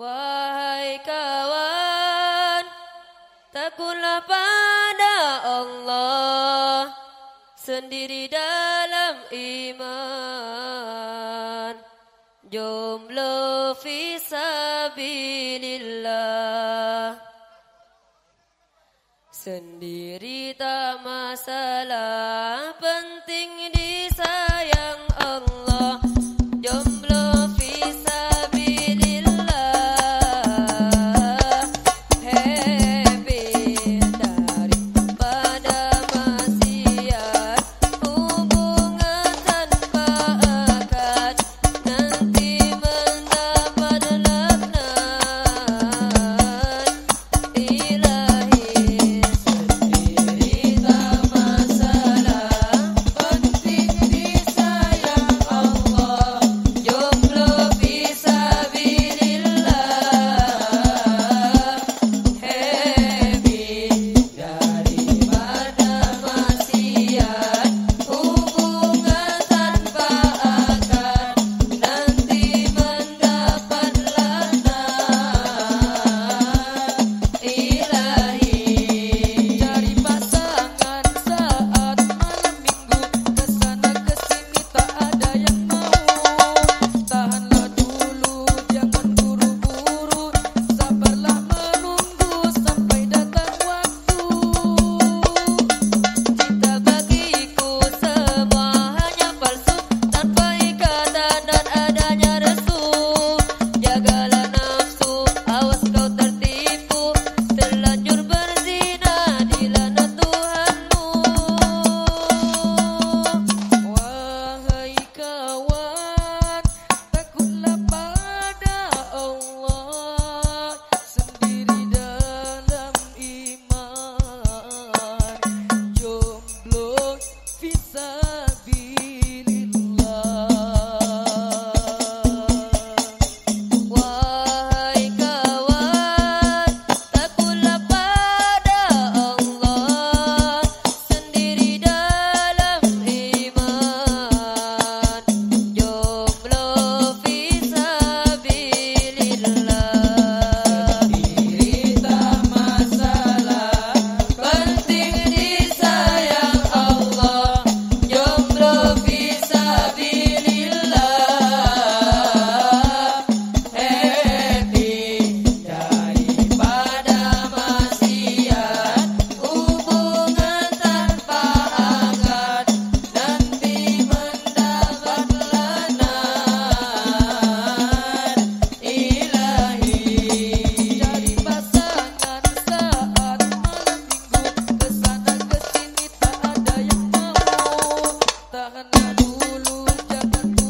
Wahai kawan, takutlah pada Allah sendiri dalam iman. Jumlah fisabilillah Sendiri tak masalah Penting dulu zaman dulu